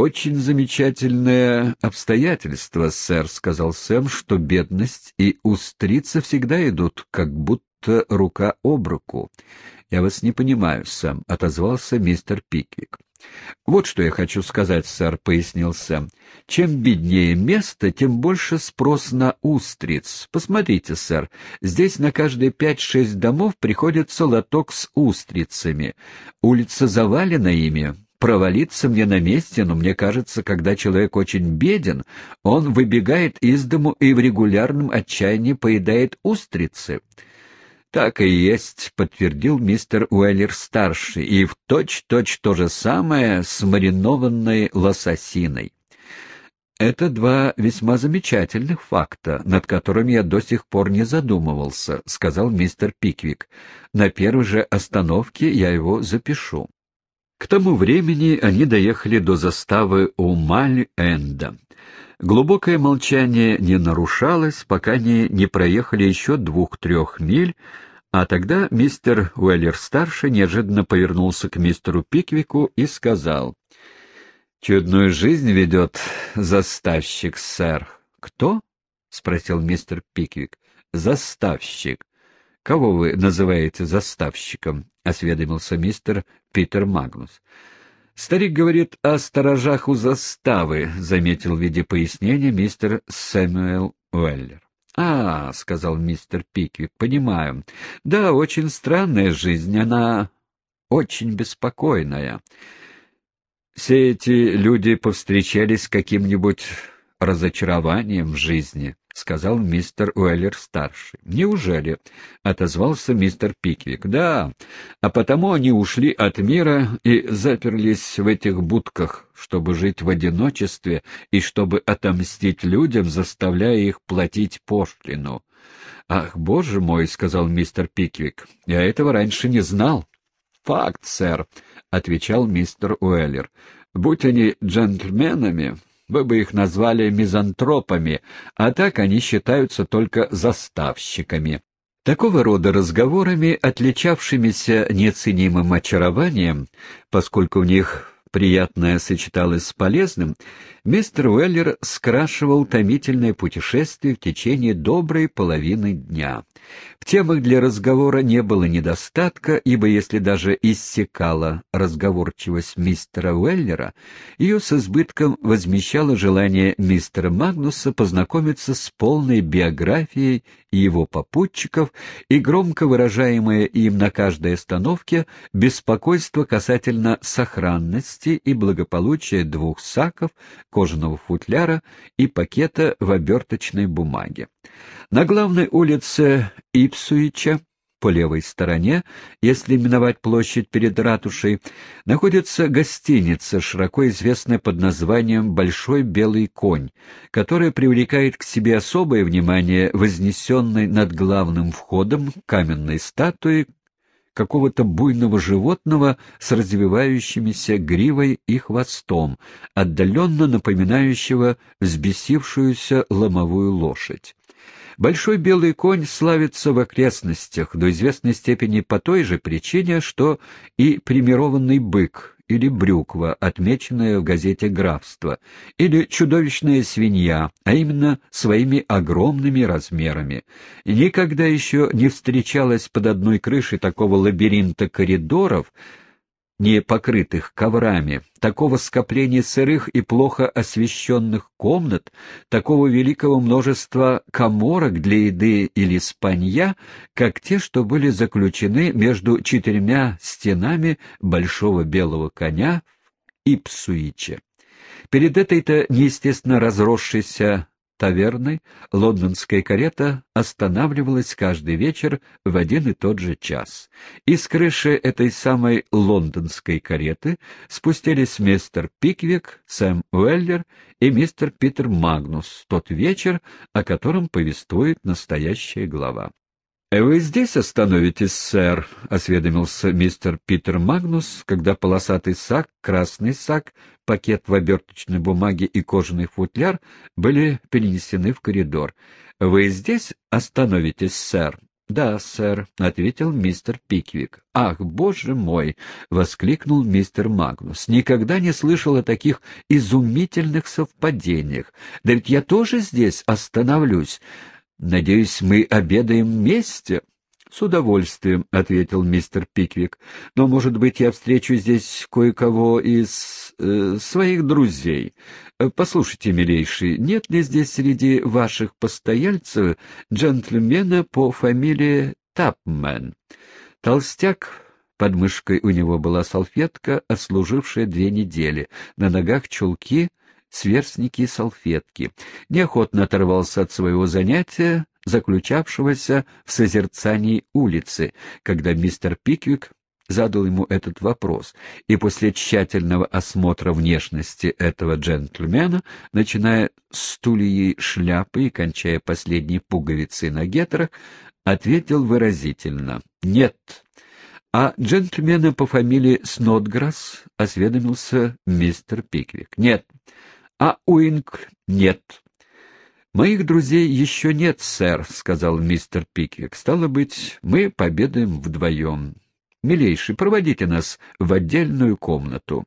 «Очень замечательное обстоятельство, сэр», — сказал Сэм, — «что бедность и устрица всегда идут, как будто рука об руку». «Я вас не понимаю, Сэм», — отозвался мистер Пиквик. «Вот что я хочу сказать, сэр», — пояснил Сэм. «Чем беднее место, тем больше спрос на устриц. Посмотрите, сэр, здесь на каждые пять-шесть домов приходится лоток с устрицами. Улица завалена ими, провалиться мне на месте, но мне кажется, когда человек очень беден, он выбегает из дому и в регулярном отчаянии поедает устрицы. «Так и есть», — подтвердил мистер Уэллер-старший, и в точь-точь то же самое с маринованной лососиной. Это два весьма замечательных факта, над которыми я до сих пор не задумывался, — сказал мистер Пиквик. На первой же остановке я его запишу. К тому времени они доехали до заставы Умаль-Энда. Глубокое молчание не нарушалось, пока они не проехали еще двух-трех миль, а тогда мистер Уэллер-старший неожиданно повернулся к мистеру Пиквику и сказал, «Чудную жизнь ведет заставщик, сэр». «Кто?» — спросил мистер Пиквик. «Заставщик. Кого вы называете заставщиком?» — осведомился мистер Питер Магнус. «Старик говорит о сторожах у заставы», — заметил в виде пояснения мистер Сэмюэл Уэллер. «А, — сказал мистер Пиквик, — понимаю. Да, очень странная жизнь, она очень беспокойная. Все эти люди повстречались с каким-нибудь разочарованием в жизни. — сказал мистер Уэллер-старший. «Неужели?» — отозвался мистер Пиквик. «Да, а потому они ушли от мира и заперлись в этих будках, чтобы жить в одиночестве и чтобы отомстить людям, заставляя их платить пошлину». «Ах, боже мой!» — сказал мистер Пиквик. «Я этого раньше не знал». «Факт, сэр», — отвечал мистер Уэллер. «Будь они джентльменами, вы бы их назвали мизантропами, а так они считаются только заставщиками. Такого рода разговорами, отличавшимися неоценимым очарованием, поскольку в них приятное сочеталось с полезным, мистер Уэллер скрашивал томительное путешествие в течение доброй половины дня. В темах для разговора не было недостатка, ибо если даже иссякала разговорчивость мистера Уэллера, ее с избытком возмещало желание мистера Магнуса познакомиться с полной биографией его попутчиков и громко выражаемое им на каждой остановке беспокойство касательно сохранности и благополучия двух саков, кожаного футляра и пакета в оберточной бумаге. На главной улице Ипсуича по левой стороне, если именовать площадь перед ратушей, находится гостиница, широко известная под названием «Большой белый конь», которая привлекает к себе особое внимание вознесенной над главным входом каменной статуи какого-то буйного животного с развивающимися гривой и хвостом, отдаленно напоминающего взбесившуюся ломовую лошадь. Большой белый конь славится в окрестностях до известной степени по той же причине, что и примированный бык или брюква, отмеченная в газете «Графство», или чудовищная свинья, а именно своими огромными размерами. никогда еще не встречалась под одной крышей такого лабиринта коридоров, не покрытых коврами, такого скопления сырых и плохо освещенных комнат, такого великого множества коморок для еды или спанья, как те, что были заключены между четырьмя стенами большого белого коня в Ипсуиче. Перед этой-то неестественно разросшейся таверны лондонская карета останавливалась каждый вечер в один и тот же час. Из крыши этой самой лондонской кареты спустились мистер Пиквик, Сэм Уэллер и мистер Питер Магнус, тот вечер, о котором повествует настоящая глава. «Вы здесь остановитесь, сэр?» — осведомился мистер Питер Магнус, когда полосатый сак, красный сак, пакет в оберточной бумаге и кожаный футляр были перенесены в коридор. «Вы здесь остановитесь, сэр?» «Да, сэр», — ответил мистер Пиквик. «Ах, боже мой!» — воскликнул мистер Магнус. «Никогда не слышал о таких изумительных совпадениях. Да ведь я тоже здесь остановлюсь. Надеюсь, мы обедаем вместе?» «С удовольствием», — ответил мистер Пиквик. «Но, может быть, я встречу здесь кое-кого из э, своих друзей. Послушайте, милейший, нет ли здесь среди ваших постояльцев джентльмена по фамилии Тапмен?» Толстяк под мышкой у него была салфетка, отслужившая две недели, на ногах чулки, сверстники салфетки. Неохотно оторвался от своего занятия, заключавшегося в созерцании улицы, когда мистер Пиквик задал ему этот вопрос, и после тщательного осмотра внешности этого джентльмена, начиная с тульей шляпы и кончая последней пуговицей на гетрах, ответил выразительно «Нет». А джентльмена по фамилии Снотграсс осведомился мистер Пиквик. «Нет». А Уинг «Нет». «Моих друзей еще нет, сэр», — сказал мистер Пиквик. «Стало быть, мы победаем вдвоем. Милейший, проводите нас в отдельную комнату».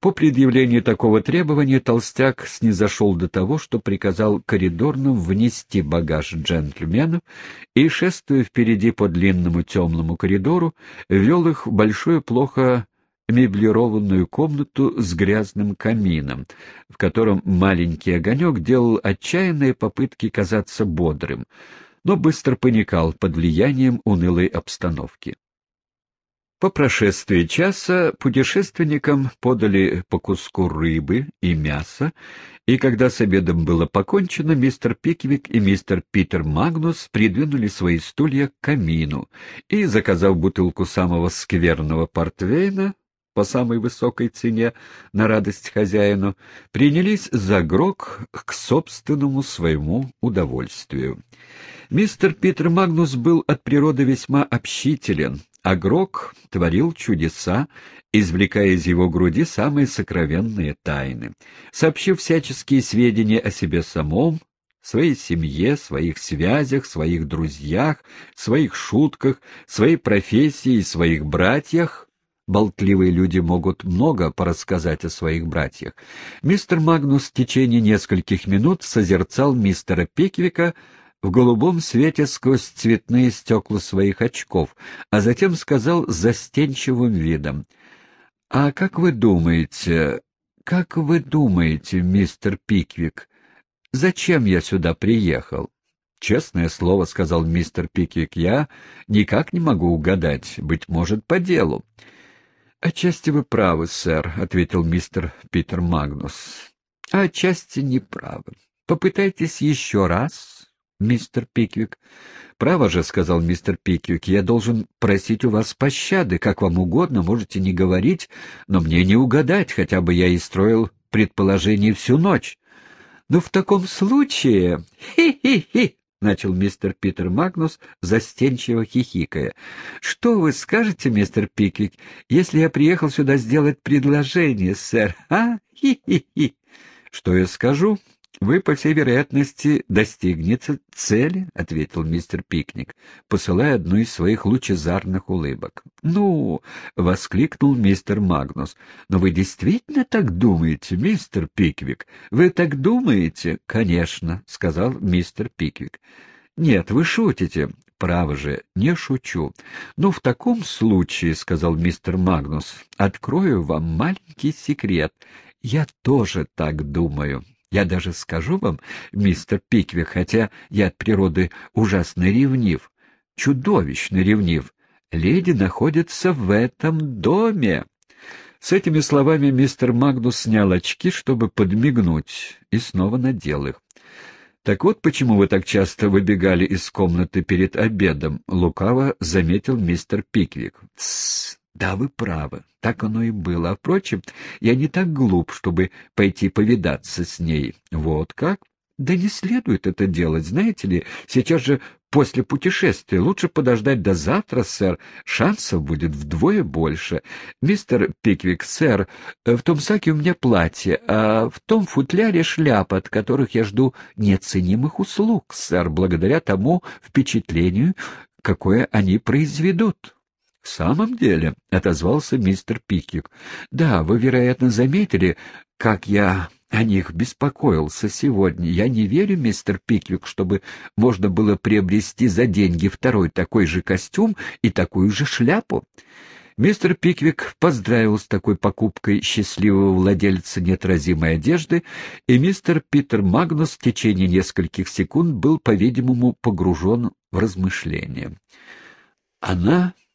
По предъявлению такого требования толстяк снизошел до того, что приказал коридорным внести багаж джентльменов и, шествуя впереди по длинному темному коридору, вел их в большое плохо меблированную комнату с грязным камином, в котором маленький огонек делал отчаянные попытки казаться бодрым, но быстро паникал под влиянием унылой обстановки. По прошествии часа путешественникам подали по куску рыбы и мяса, и когда с обедом было покончено, мистер Пиквик и мистер Питер Магнус придвинули свои стулья к камину и, заказав бутылку самого скверного портвейна, по самой высокой цене на радость хозяину, принялись за грок к собственному своему удовольствию. Мистер Питер Магнус был от природы весьма общителен, а Грок творил чудеса, извлекая из его груди самые сокровенные тайны. Сообщив всяческие сведения о себе самом, своей семье, своих связях, своих друзьях, своих шутках, своей профессии и своих братьях, болтливые люди могут много порассказать о своих братьях. Мистер Магнус в течение нескольких минут созерцал мистера Пиквика в голубом свете сквозь цветные стекла своих очков, а затем сказал застенчивым видом, «А как вы думаете, как вы думаете, мистер Пиквик, зачем я сюда приехал?» «Честное слово», — сказал мистер Пиквик, — «я никак не могу угадать, быть может, по делу». — Отчасти вы правы, сэр, — ответил мистер Питер Магнус. — А отчасти не правы. Попытайтесь еще раз, мистер Пиквик. — Право же, — сказал мистер Пиквик, — я должен просить у вас пощады. Как вам угодно, можете не говорить, но мне не угадать, хотя бы я и строил предположение всю ночь. — Ну, в таком случае... Хи-хи-хи! — начал мистер Питер Магнус, застенчиво хихикая. — Что вы скажете, мистер Пиквик, если я приехал сюда сделать предложение, сэр? А? Хи-хи-хи! — Что я скажу? «Вы, по всей вероятности, достигнете цели», — ответил мистер Пикник, посылая одну из своих лучезарных улыбок. «Ну!» — воскликнул мистер Магнус. «Но вы действительно так думаете, мистер Пиквик? Вы так думаете?» «Конечно», — сказал мистер Пиквик. «Нет, вы шутите». «Право же, не шучу. Ну, в таком случае, — сказал мистер Магнус, — открою вам маленький секрет. Я тоже так думаю». Я даже скажу вам, мистер Пиквик, хотя я от природы ужасно ревнив, чудовищно ревнив, леди находится в этом доме. С этими словами мистер Магнус снял очки, чтобы подмигнуть, и снова надел их. «Так вот почему вы так часто выбегали из комнаты перед обедом», — лукаво заметил мистер Пиквик. «Тссс, да, вы правы, так оно и было. А, впрочем, я не так глуп, чтобы пойти повидаться с ней. Вот как? Да не следует это делать, знаете ли, сейчас же после путешествия. Лучше подождать до завтра, сэр. Шансов будет вдвое больше. Мистер Пиквик, сэр, в том саке у меня платье, а в том футляре шляпа, от которых я жду неоценимых услуг, сэр, благодаря тому впечатлению, какое они произведут. — В самом деле, — отозвался мистер Пикик, — да, вы, вероятно, заметили, как я о них беспокоился сегодня. Я не верю, мистер Пиквик, чтобы можно было приобрести за деньги второй такой же костюм и такую же шляпу. Мистер Пиквик поздравил с такой покупкой счастливого владельца неотразимой одежды, и мистер Питер Магнус в течение нескольких секунд был, по-видимому, погружен в размышления. «Она —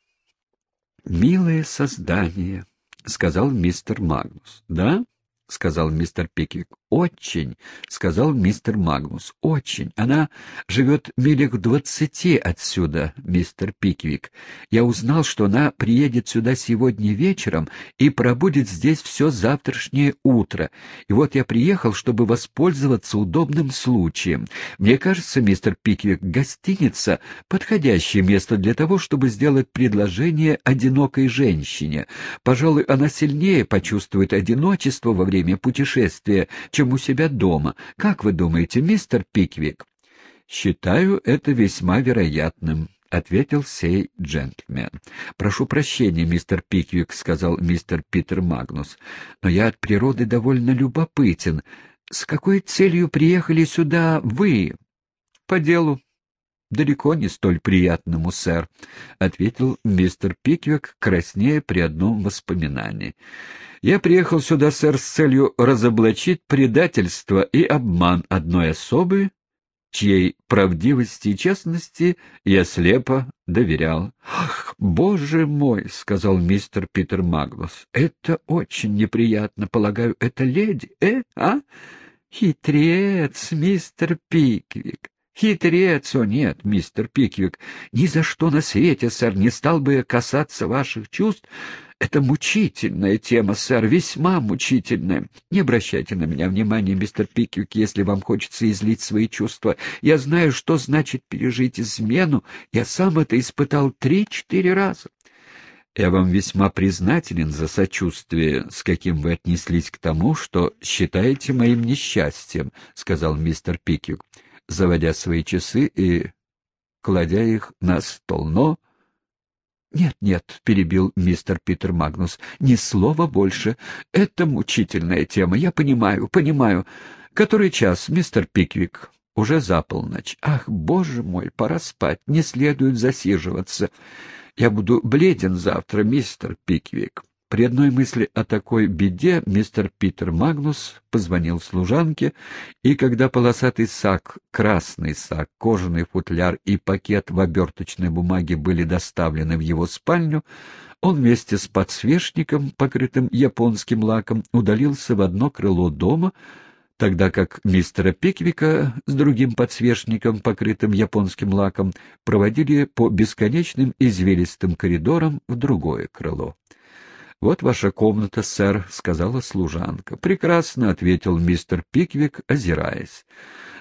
милое создание», — сказал мистер Магнус. «Да?» — сказал мистер Пиквик. «Очень», — сказал мистер Магнус. «Очень. Она живет милях двадцати отсюда, мистер Пиквик. Я узнал, что она приедет сюда сегодня вечером и пробудет здесь все завтрашнее утро. И вот я приехал, чтобы воспользоваться удобным случаем. Мне кажется, мистер Пиквик, гостиница — подходящее место для того, чтобы сделать предложение одинокой женщине. Пожалуй, она сильнее почувствует одиночество во время путешествия, чем чем у себя дома. Как вы думаете, мистер Пиквик? — Считаю это весьма вероятным, — ответил сей джентльмен. — Прошу прощения, мистер Пиквик, — сказал мистер Питер Магнус, — но я от природы довольно любопытен. С какой целью приехали сюда вы? — По делу. — Далеко не столь приятному, сэр, — ответил мистер Пиквик, краснея при одном воспоминании. Я приехал сюда, сэр, с целью разоблачить предательство и обман одной особы, чьей правдивости и честности я слепо доверял. — Ах, боже мой! — сказал мистер Питер Магнус. — Это очень неприятно. Полагаю, это леди, э, а? Хитрец, мистер Пиквик. Хитрец, о нет, мистер Пиквик, ни за что на свете, сэр, не стал бы я касаться ваших чувств, это мучительная тема, сэр, весьма мучительная. Не обращайте на меня внимания, мистер Пиквик, если вам хочется излить свои чувства. Я знаю, что значит пережить измену. Я сам это испытал три-четыре раза. Я вам весьма признателен за сочувствие, с каким вы отнеслись к тому, что считаете моим несчастьем, — сказал мистер Пиквик, заводя свои часы и кладя их на стол. Но «Нет, нет», — перебил мистер Питер Магнус, — «ни слова больше. Это мучительная тема, я понимаю, понимаю. Который час, мистер Пиквик?» «Уже за полночь. Ах, боже мой, пора спать, не следует засиживаться. Я буду бледен завтра, мистер Пиквик». При одной мысли о такой беде мистер Питер Магнус позвонил служанке, и когда полосатый сак, красный сак, кожаный футляр и пакет в оберточной бумаге были доставлены в его спальню, он вместе с подсвечником, покрытым японским лаком, удалился в одно крыло дома, тогда как мистера Пиквика с другим подсвечником, покрытым японским лаком, проводили по бесконечным извилистым коридорам в другое крыло. «Вот ваша комната, сэр», — сказала служанка. «Прекрасно», — ответил мистер Пиквик, озираясь.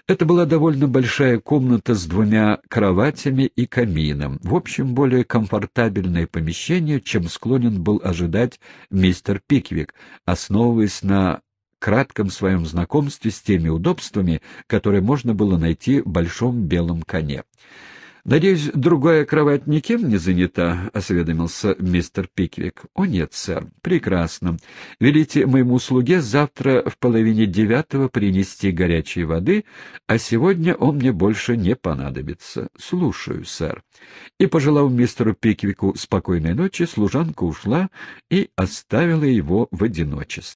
Это была довольно большая комната с двумя кроватями и камином. В общем, более комфортабельное помещение, чем склонен был ожидать мистер Пиквик, основываясь на кратком своем знакомстве с теми удобствами, которые можно было найти в большом белом коне. «Надеюсь, другая кровать никем не занята?» — осведомился мистер Пиквик. «О нет, сэр. Прекрасно. Велите моему слуге завтра в половине девятого принести горячей воды, а сегодня он мне больше не понадобится. Слушаю, сэр». И, пожелав мистеру Пиквику спокойной ночи, служанка ушла и оставила его в одиночестве.